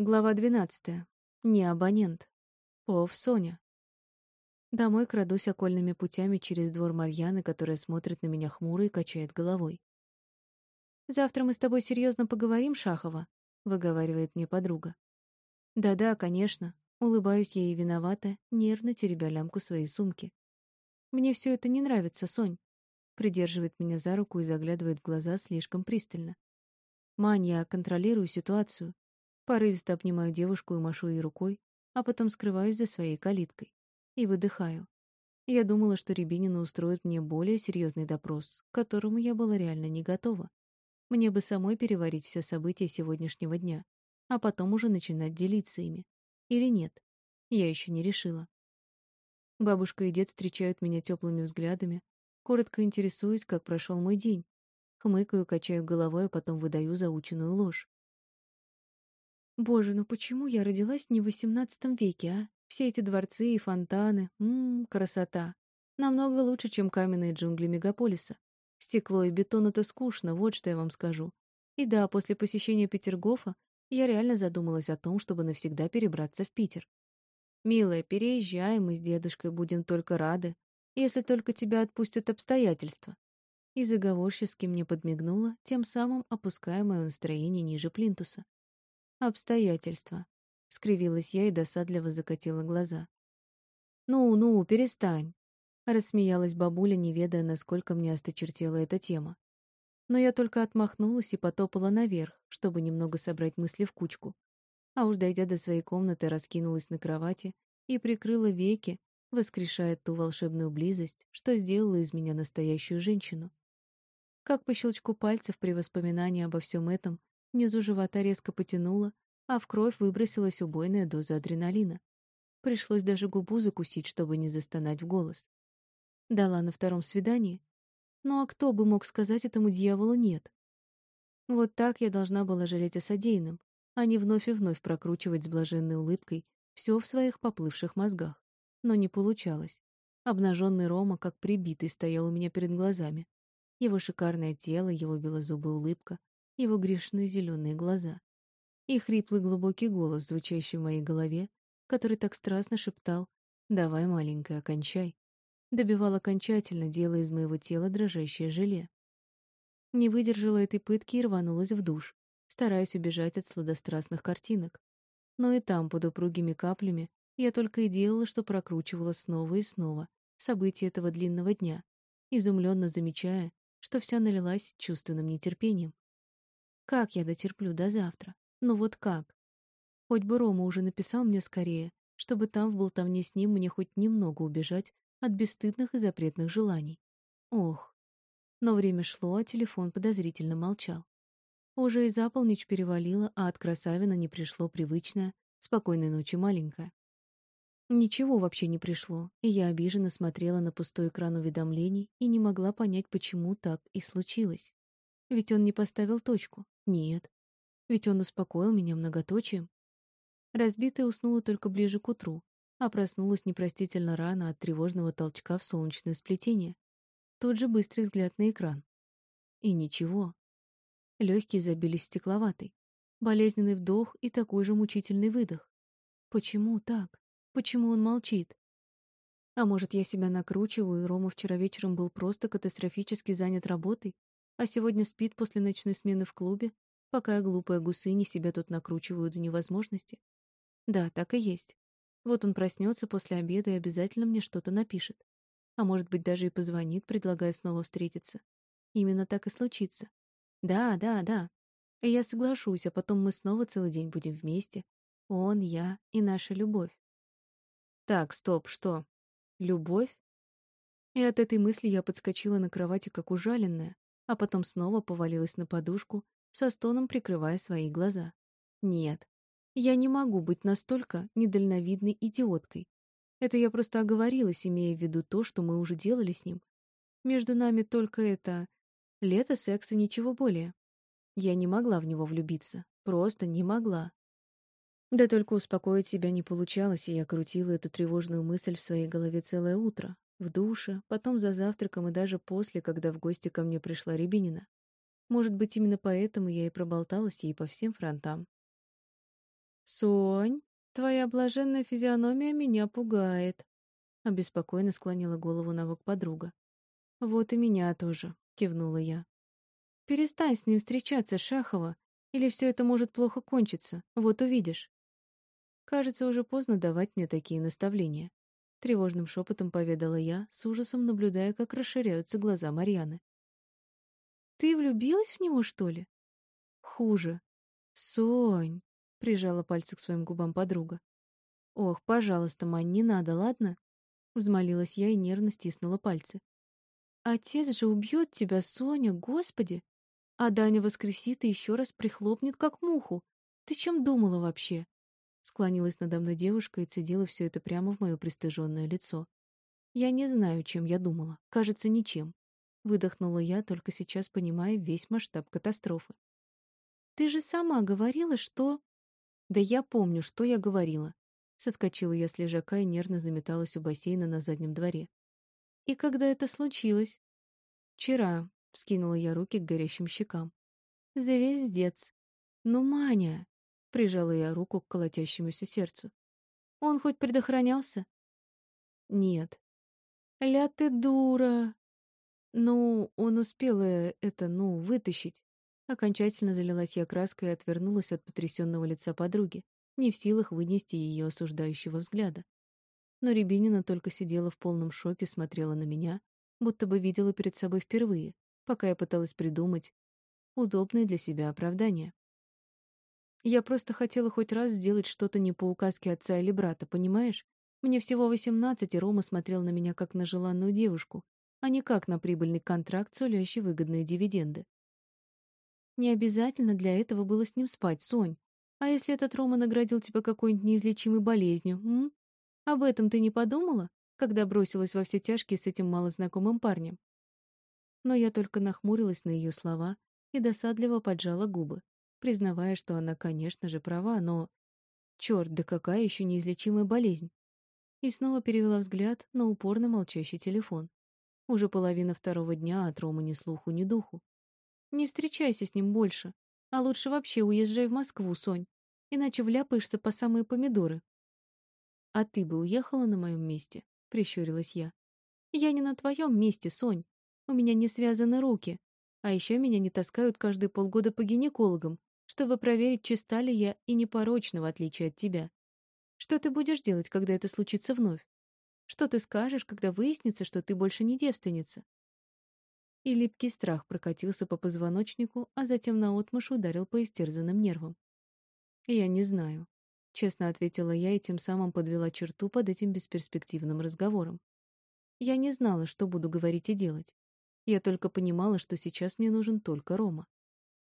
Глава 12. Не абонент. Пов Соня. Домой крадусь окольными путями через двор Марьяны, которая смотрит на меня хмуро и качает головой. «Завтра мы с тобой серьезно поговорим, Шахова», — выговаривает мне подруга. «Да-да, конечно», — улыбаюсь ей виновата, нервно теребя лямку своей сумки. «Мне все это не нравится, Сонь», — придерживает меня за руку и заглядывает в глаза слишком пристально. «Мань, я контролирую ситуацию, Порывисто обнимаю девушку и машу ей рукой, а потом скрываюсь за своей калиткой. И выдыхаю. Я думала, что Рябинина устроит мне более серьезный допрос, к которому я была реально не готова. Мне бы самой переварить все события сегодняшнего дня, а потом уже начинать делиться ими. Или нет? Я еще не решила. Бабушка и дед встречают меня теплыми взглядами, коротко интересуюсь, как прошел мой день. Хмыкаю, качаю головой, а потом выдаю заученную ложь. Боже, ну почему я родилась не в XVIII веке, а? Все эти дворцы и фонтаны. Ммм, красота. Намного лучше, чем каменные джунгли мегаполиса. Стекло и бетон — это скучно, вот что я вам скажу. И да, после посещения Петергофа я реально задумалась о том, чтобы навсегда перебраться в Питер. «Милая, переезжай, мы с дедушкой будем только рады, если только тебя отпустят обстоятельства». И заговорчески мне подмигнула, тем самым опуская мое настроение ниже плинтуса. «Обстоятельства», — скривилась я и досадливо закатила глаза. «Ну-ну, перестань», — рассмеялась бабуля, не ведая, насколько мне осточертела эта тема. Но я только отмахнулась и потопала наверх, чтобы немного собрать мысли в кучку. А уж дойдя до своей комнаты, раскинулась на кровати и прикрыла веки, воскрешая ту волшебную близость, что сделала из меня настоящую женщину. Как по щелчку пальцев при воспоминании обо всем этом Внизу живота резко потянуло, а в кровь выбросилась убойная доза адреналина. Пришлось даже губу закусить, чтобы не застонать в голос. Дала на втором свидании. Ну а кто бы мог сказать этому дьяволу «нет»? Вот так я должна была жалеть о содеянном, а не вновь и вновь прокручивать с блаженной улыбкой все в своих поплывших мозгах. Но не получалось. Обнаженный Рома, как прибитый, стоял у меня перед глазами. Его шикарное тело, его белозубая улыбка, его грешные зеленые глаза и хриплый глубокий голос, звучащий в моей голове, который так страстно шептал «Давай, маленькая, окончай», добивал окончательно, делая из моего тела дрожащее желе. Не выдержала этой пытки и рванулась в душ, стараясь убежать от сладострастных картинок. Но и там, под упругими каплями, я только и делала, что прокручивала снова и снова события этого длинного дня, изумленно замечая, что вся налилась чувственным нетерпением. Как я дотерплю до завтра? Ну вот как? Хоть бы Рома уже написал мне скорее, чтобы там в болтовне с ним мне хоть немного убежать от бесстыдных и запретных желаний. Ох. Но время шло, а телефон подозрительно молчал. Уже и за полночь перевалило, а от красавина не пришло привычное «спокойной ночи, маленькая». Ничего вообще не пришло, и я обиженно смотрела на пустой экран уведомлений и не могла понять, почему так и случилось. Ведь он не поставил точку. Нет. Ведь он успокоил меня многоточием. Разбитая уснула только ближе к утру, а проснулась непростительно рано от тревожного толчка в солнечное сплетение. Тот же быстрый взгляд на экран. И ничего. Легкие забились стекловатой. Болезненный вдох и такой же мучительный выдох. Почему так? Почему он молчит? А может, я себя накручиваю, и Рома вчера вечером был просто катастрофически занят работой, а сегодня спит после ночной смены в клубе, пока я глупая гусыни себя тут накручиваю до невозможности. Да, так и есть. Вот он проснется после обеда и обязательно мне что-то напишет. А может быть, даже и позвонит, предлагая снова встретиться. Именно так и случится. Да, да, да. И я соглашусь, а потом мы снова целый день будем вместе. Он, я и наша любовь. Так, стоп, что? Любовь? И от этой мысли я подскочила на кровати, как ужаленная, а потом снова повалилась на подушку, со стоном прикрывая свои глаза. Нет, я не могу быть настолько недальновидной идиоткой. Это я просто оговорилась, имея в виду то, что мы уже делали с ним. Между нами только это... Лето секса, ничего более. Я не могла в него влюбиться. Просто не могла. Да только успокоить себя не получалось, и я крутила эту тревожную мысль в своей голове целое утро, в душе, потом за завтраком и даже после, когда в гости ко мне пришла Рябинина. Может быть, именно поэтому я и проболталась ей по всем фронтам. «Сонь, твоя блаженная физиономия меня пугает», — обеспокоенно склонила голову на бок подруга. «Вот и меня тоже», — кивнула я. «Перестань с ним встречаться, Шахова, или все это может плохо кончиться, вот увидишь». Кажется, уже поздно давать мне такие наставления. Тревожным шепотом поведала я, с ужасом наблюдая, как расширяются глаза Марьяны. «Ты влюбилась в него, что ли?» «Хуже. Сонь!» — прижала пальцы к своим губам подруга. «Ох, пожалуйста, Мань, не надо, ладно?» Взмолилась я и нервно стиснула пальцы. «Отец же убьет тебя, Соня, господи! А Даня воскресит и еще раз прихлопнет, как муху. Ты чем думала вообще?» Склонилась надо мной девушка и цедила все это прямо в мое пристыженное лицо. Я не знаю, чем я думала. Кажется, ничем. Выдохнула я, только сейчас понимая весь масштаб катастрофы. Ты же сама говорила, что... Да я помню, что я говорила. Соскочила я с лежака и нервно заметалась у бассейна на заднем дворе. И когда это случилось? Вчера, вскинула я руки к горящим щекам. Звездец. Ну, Маня, Прижала я руку к колотящемуся сердцу. Он хоть предохранялся? Нет. Ля ты дура. Ну, он успел э, это, ну, вытащить. Окончательно залилась я краской и отвернулась от потрясенного лица подруги, не в силах вынести ее осуждающего взгляда. Но Рябинина только сидела в полном шоке, смотрела на меня, будто бы видела перед собой впервые, пока я пыталась придумать удобное для себя оправдание. Я просто хотела хоть раз сделать что-то не по указке отца или брата, понимаешь? Мне всего восемнадцать, и Рома смотрел на меня как на желанную девушку, а не как на прибыльный контракт, сулящий выгодные дивиденды. Не обязательно для этого было с ним спать, Сонь. А если этот Рома наградил тебя какой-нибудь неизлечимой болезнью, м? Об этом ты не подумала, когда бросилась во все тяжкие с этим малознакомым парнем? Но я только нахмурилась на ее слова и досадливо поджала губы признавая, что она, конечно же, права, но... Черт, да какая еще неизлечимая болезнь! И снова перевела взгляд на упорно молчащий телефон. Уже половина второго дня, от Ромы ни слуху, ни духу. Не встречайся с ним больше, а лучше вообще уезжай в Москву, Сонь, иначе вляпаешься по самые помидоры. А ты бы уехала на моем месте, прищурилась я. Я не на твоем месте, Сонь. У меня не связаны руки. А еще меня не таскают каждые полгода по гинекологам, чтобы проверить, чиста ли я и непорочна, в отличие от тебя. Что ты будешь делать, когда это случится вновь? Что ты скажешь, когда выяснится, что ты больше не девственница? И липкий страх прокатился по позвоночнику, а затем наотмашь ударил по истерзанным нервам. «Я не знаю», — честно ответила я и тем самым подвела черту под этим бесперспективным разговором. Я не знала, что буду говорить и делать. Я только понимала, что сейчас мне нужен только Рома.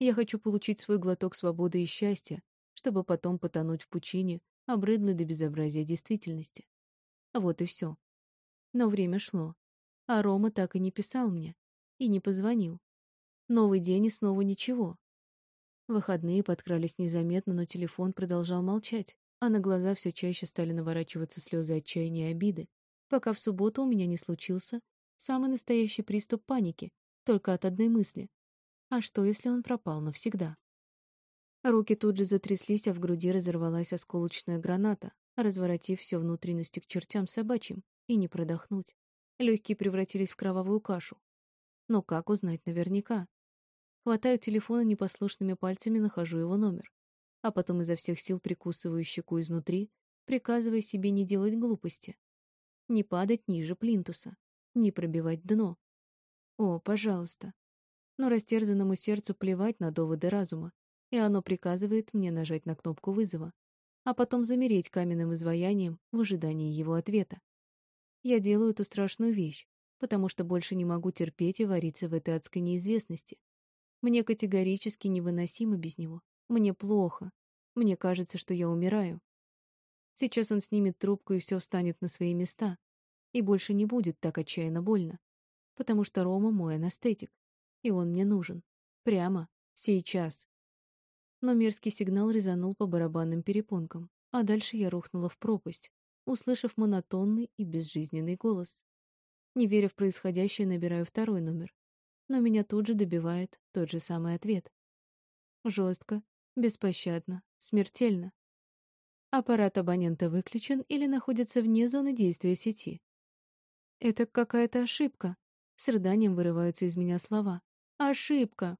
Я хочу получить свой глоток свободы и счастья, чтобы потом потонуть в пучине, обрыдлой до безобразия действительности. Вот и все. Но время шло, а Рома так и не писал мне, и не позвонил. Новый день и снова ничего. Выходные подкрались незаметно, но телефон продолжал молчать, а на глаза все чаще стали наворачиваться слезы отчаяния и обиды, пока в субботу у меня не случился самый настоящий приступ паники, только от одной мысли. А что, если он пропал навсегда? Руки тут же затряслись, а в груди разорвалась осколочная граната, разворотив все внутренности к чертям собачьим, и не продохнуть. Легкие превратились в кровавую кашу. Но как узнать наверняка? Хватаю телефон и непослушными пальцами нахожу его номер. А потом изо всех сил прикусываю щеку изнутри, приказывая себе не делать глупости. Не падать ниже плинтуса. Не пробивать дно. О, пожалуйста, но растерзанному сердцу плевать на доводы разума, и оно приказывает мне нажать на кнопку вызова, а потом замереть каменным изваянием в ожидании его ответа. Я делаю эту страшную вещь, потому что больше не могу терпеть и вариться в этой адской неизвестности. Мне категорически невыносимо без него. Мне плохо. Мне кажется, что я умираю. Сейчас он снимет трубку, и все встанет на свои места. И больше не будет так отчаянно больно. Потому что Рома мой анестетик и он мне нужен. Прямо. Сейчас. Но мерзкий сигнал резанул по барабанным перепонкам, а дальше я рухнула в пропасть, услышав монотонный и безжизненный голос. Не веря в происходящее, набираю второй номер. Но меня тут же добивает тот же самый ответ. Жестко, беспощадно, смертельно. Аппарат абонента выключен или находится вне зоны действия сети. Это какая-то ошибка. С рыданием вырываются из меня слова. Ошибка.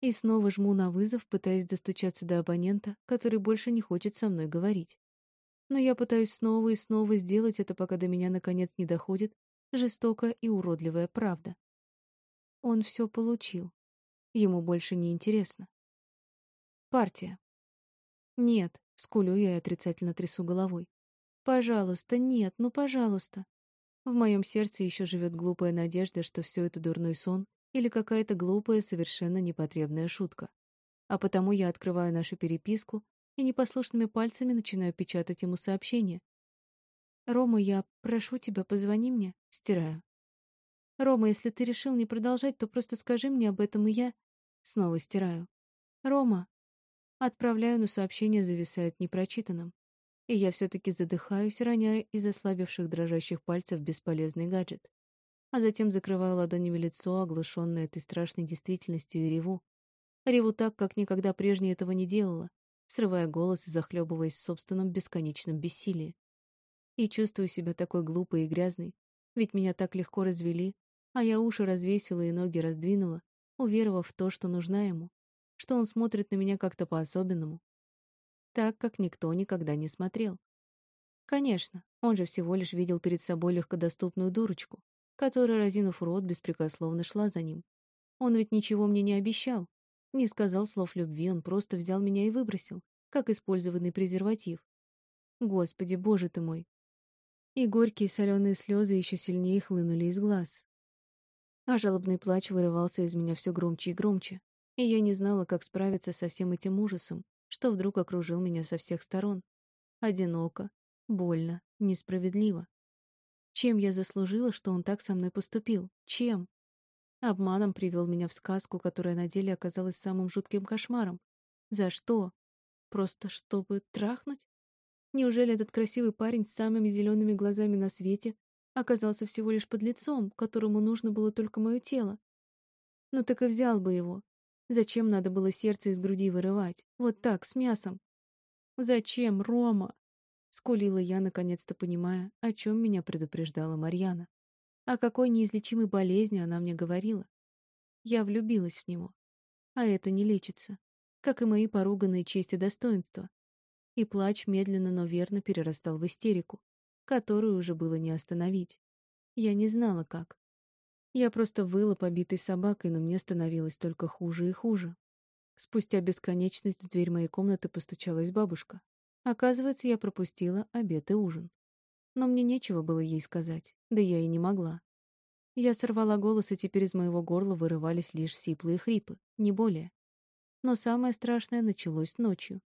И снова жму на вызов, пытаясь достучаться до абонента, который больше не хочет со мной говорить. Но я пытаюсь снова и снова сделать это, пока до меня наконец не доходит жестокая и уродливая правда. Он все получил. Ему больше не интересно. Партия. Нет, скулю я и отрицательно трясу головой. Пожалуйста, нет, ну пожалуйста. В моем сердце еще живет глупая надежда, что все это дурной сон или какая-то глупая, совершенно непотребная шутка. А потому я открываю нашу переписку и непослушными пальцами начинаю печатать ему сообщение. «Рома, я прошу тебя, позвони мне». Стираю. Рома, если ты решил не продолжать, то просто скажи мне об этом, и я снова стираю. Рома. Отправляю, но сообщение зависает непрочитанным. И я все-таки задыхаюсь, роняя из ослабевших дрожащих пальцев бесполезный гаджет. А затем закрываю ладонями лицо, оглушенное этой страшной действительностью, и реву. Реву так, как никогда прежде этого не делала, срывая голос и захлебываясь в собственном бесконечном бессилии. И чувствую себя такой глупой и грязной, ведь меня так легко развели, а я уши развесила и ноги раздвинула, уверовав в то, что нужна ему, что он смотрит на меня как-то по-особенному. Так, как никто никогда не смотрел. Конечно, он же всего лишь видел перед собой легкодоступную дурочку, которая, разинув рот, беспрекословно шла за ним. Он ведь ничего мне не обещал, не сказал слов любви, он просто взял меня и выбросил, как использованный презерватив. Господи, боже ты мой! И горькие соленые слезы еще сильнее хлынули из глаз, а жалобный плач вырывался из меня все громче и громче, и я не знала, как справиться со всем этим ужасом, что вдруг окружил меня со всех сторон. Одиноко, больно, несправедливо. Чем я заслужила, что он так со мной поступил? Чем? Обманом привел меня в сказку, которая на деле оказалась самым жутким кошмаром. За что? Просто чтобы трахнуть? Неужели этот красивый парень с самыми зелеными глазами на свете оказался всего лишь под лицом, которому нужно было только мое тело. Ну так и взял бы его. Зачем надо было сердце из груди вырывать? Вот так, с мясом. Зачем, Рома? Скулила я, наконец-то понимая, о чем меня предупреждала Марьяна. О какой неизлечимой болезни она мне говорила. Я влюбилась в него. А это не лечится. Как и мои поруганные честь и достоинства. И плач медленно, но верно перерастал в истерику которую уже было не остановить. Я не знала, как. Я просто выла побитой собакой, но мне становилось только хуже и хуже. Спустя бесконечность в дверь моей комнаты постучалась бабушка. Оказывается, я пропустила обед и ужин. Но мне нечего было ей сказать, да я и не могла. Я сорвала голос, и теперь из моего горла вырывались лишь сиплые хрипы, не более. Но самое страшное началось ночью.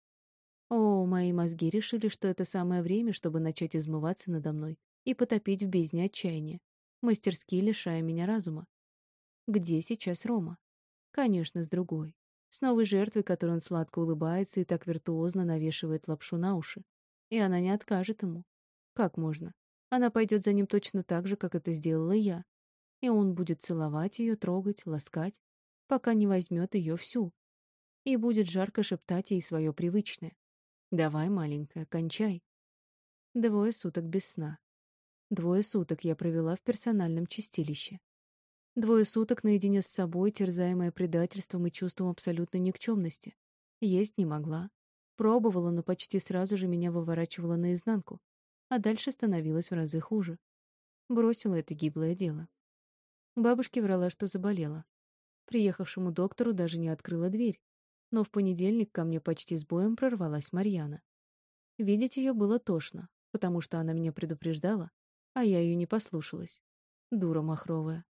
О, мои мозги решили, что это самое время, чтобы начать измываться надо мной и потопить в бездне отчаяния, мастерски лишая меня разума. Где сейчас Рома? Конечно, с другой. С новой жертвой, которой он сладко улыбается и так виртуозно навешивает лапшу на уши. И она не откажет ему. Как можно? Она пойдет за ним точно так же, как это сделала я. И он будет целовать ее, трогать, ласкать, пока не возьмет ее всю. И будет жарко шептать ей свое привычное. Давай, маленькая, кончай. Двое суток без сна. Двое суток я провела в персональном чистилище. Двое суток наедине с собой, терзаемая предательством и чувством абсолютной никчемности. Есть не могла. Пробовала, но почти сразу же меня выворачивала наизнанку. А дальше становилось в разы хуже. Бросила это гиблое дело. Бабушке врала, что заболела. Приехавшему доктору даже не открыла дверь, но в понедельник ко мне почти с боем прорвалась Марьяна. Видеть ее было тошно, потому что она меня предупреждала, а я ее не послушалась. Дура махровая.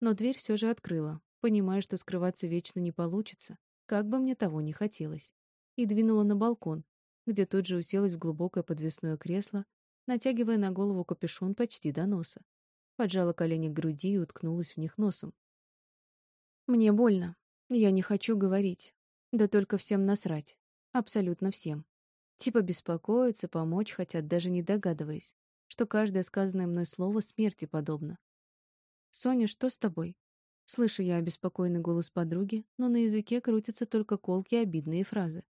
Но дверь все же открыла, понимая, что скрываться вечно не получится, как бы мне того не хотелось, и двинула на балкон, где тут же уселась в глубокое подвесное кресло, натягивая на голову капюшон почти до носа. Поджала колени к груди и уткнулась в них носом. Мне больно. Я не хочу говорить. Да только всем насрать. Абсолютно всем. Типа беспокоиться, помочь хотят, даже не догадываясь, что каждое сказанное мной слово смерти подобно. «Соня, что с тобой?» Слышу я обеспокоенный голос подруги, но на языке крутятся только колкие обидные фразы.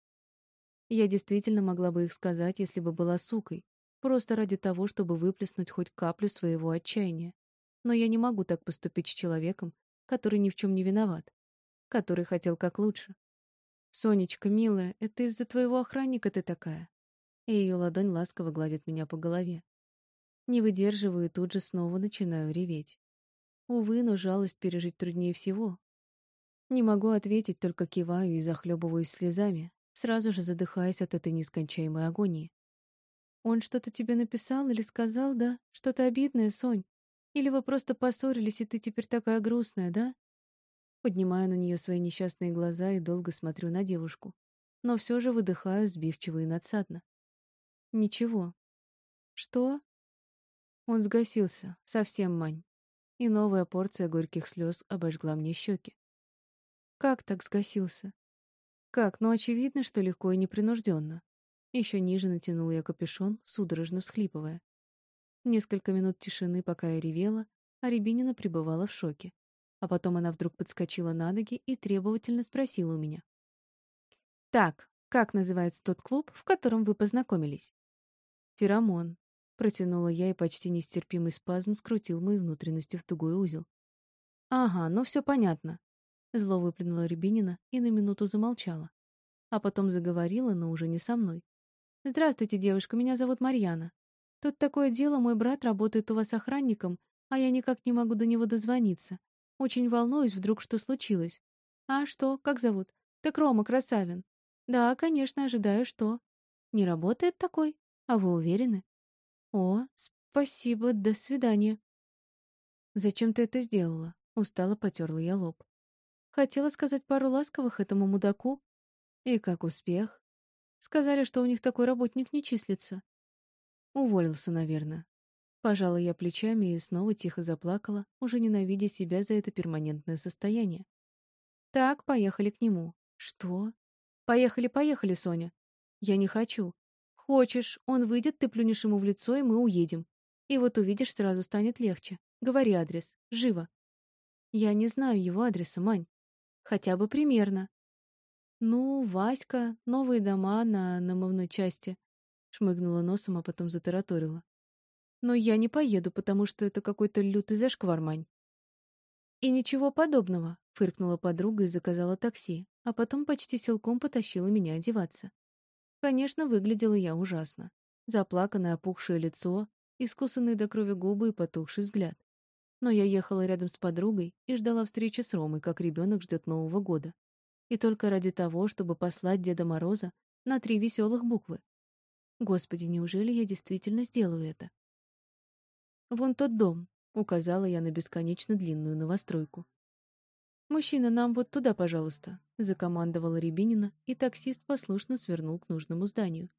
Я действительно могла бы их сказать, если бы была сукой, просто ради того, чтобы выплеснуть хоть каплю своего отчаяния. Но я не могу так поступить с человеком, который ни в чем не виноват, который хотел как лучше. «Сонечка, милая, это из-за твоего охранника ты такая?» И ее ладонь ласково гладит меня по голове. Не выдерживаю и тут же снова начинаю реветь. Увы, но жалость пережить труднее всего. Не могу ответить, только киваю и захлебываюсь слезами, сразу же задыхаясь от этой нескончаемой агонии. «Он что-то тебе написал или сказал, да? Что-то обидное, Сонь? Или вы просто поссорились, и ты теперь такая грустная, да?» Поднимаю на нее свои несчастные глаза и долго смотрю на девушку. Но все же выдыхаю сбивчиво и надсадно. «Ничего». «Что?» Он сгасился, совсем мань и новая порция горьких слез обожгла мне щеки. Как так сгасился? Как? Ну, очевидно, что легко и непринужденно. Еще ниже натянул я капюшон, судорожно всхлипывая. Несколько минут тишины, пока я ревела, а Рябинина пребывала в шоке. А потом она вдруг подскочила на ноги и требовательно спросила у меня. «Так, как называется тот клуб, в котором вы познакомились?» «Феромон», Протянула я, и почти нестерпимый спазм скрутил мои внутренности в тугой узел. «Ага, ну все понятно». Зло выплюнула Рябинина и на минуту замолчала. А потом заговорила, но уже не со мной. «Здравствуйте, девушка, меня зовут Марьяна. Тут такое дело, мой брат работает у вас охранником, а я никак не могу до него дозвониться. Очень волнуюсь, вдруг что случилось. А что, как зовут? Так Рома Красавин. Да, конечно, ожидаю, что. Не работает такой? А вы уверены? «О, спасибо, до свидания». «Зачем ты это сделала?» — устало потерла я лоб. «Хотела сказать пару ласковых этому мудаку. И как успех?» «Сказали, что у них такой работник не числится». «Уволился, наверное». Пожала я плечами и снова тихо заплакала, уже ненавидя себя за это перманентное состояние. «Так, поехали к нему». «Что?» «Поехали, поехали, Соня». «Я не хочу. Хочешь, он выйдет, ты плюнешь ему в лицо, и мы уедем. И вот увидишь, сразу станет легче. Говори адрес. Живо. Я не знаю его адреса, Мань. Хотя бы примерно. Ну, Васька, новые дома на намывной части. Шмыгнула носом, а потом затараторила. Но я не поеду, потому что это какой-то лютый зашквар, Мань. И ничего подобного, фыркнула подруга и заказала такси, а потом почти силком потащила меня одеваться. Конечно, выглядела я ужасно. Заплаканное опухшее лицо, искусанные до крови губы и потухший взгляд. Но я ехала рядом с подругой и ждала встречи с Ромой, как ребенок ждет Нового года. И только ради того, чтобы послать Деда Мороза на три веселых буквы. Господи, неужели я действительно сделаю это? «Вон тот дом», — указала я на бесконечно длинную новостройку. «Мужчина, нам вот туда, пожалуйста», — закомандовала Рябинина, и таксист послушно свернул к нужному зданию.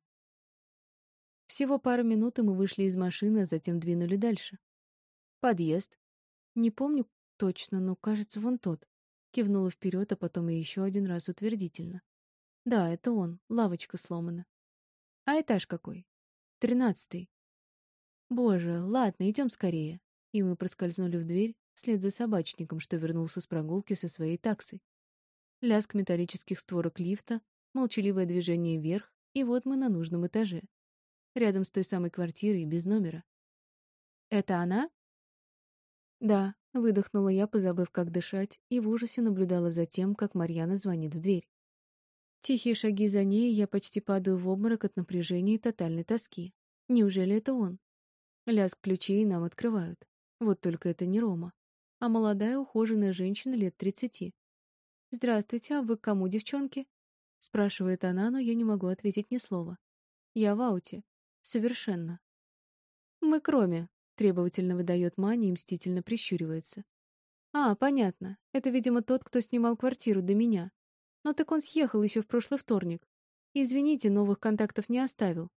Всего пару минут, и мы вышли из машины, а затем двинули дальше. «Подъезд». «Не помню точно, но, кажется, вон тот». Кивнула вперед, а потом и еще один раз утвердительно. «Да, это он. Лавочка сломана». «А этаж какой?» «Тринадцатый». «Боже, ладно, идем скорее». И мы проскользнули в дверь, вслед за собачником, что вернулся с прогулки со своей таксой. Лязг металлических створок лифта, молчаливое движение вверх, и вот мы на нужном этаже. Рядом с той самой квартирой, без номера. «Это она?» «Да», — выдохнула я, позабыв, как дышать, и в ужасе наблюдала за тем, как Марьяна звонит в дверь. Тихие шаги за ней, я почти падаю в обморок от напряжения и тотальной тоски. Неужели это он? Лязг ключей нам открывают. Вот только это не Рома а молодая ухоженная женщина лет тридцати. «Здравствуйте, а вы к кому, девчонки?» — спрашивает она, но я не могу ответить ни слова. «Я в ауте. Совершенно». «Мы кроме», — требовательно выдает Маня и мстительно прищуривается. «А, понятно. Это, видимо, тот, кто снимал квартиру до меня. Но так он съехал еще в прошлый вторник. Извините, новых контактов не оставил».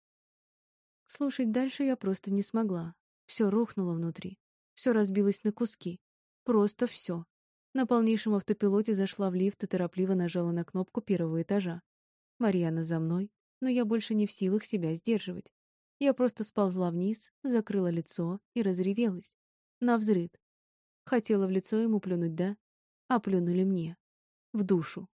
Слушать дальше я просто не смогла. Все рухнуло внутри. Все разбилось на куски. Просто все. На полнейшем автопилоте зашла в лифт и торопливо нажала на кнопку первого этажа. Марьяна за мной, но я больше не в силах себя сдерживать. Я просто сползла вниз, закрыла лицо и разревелась. Навзрыд. Хотела в лицо ему плюнуть, да? А плюнули мне. В душу.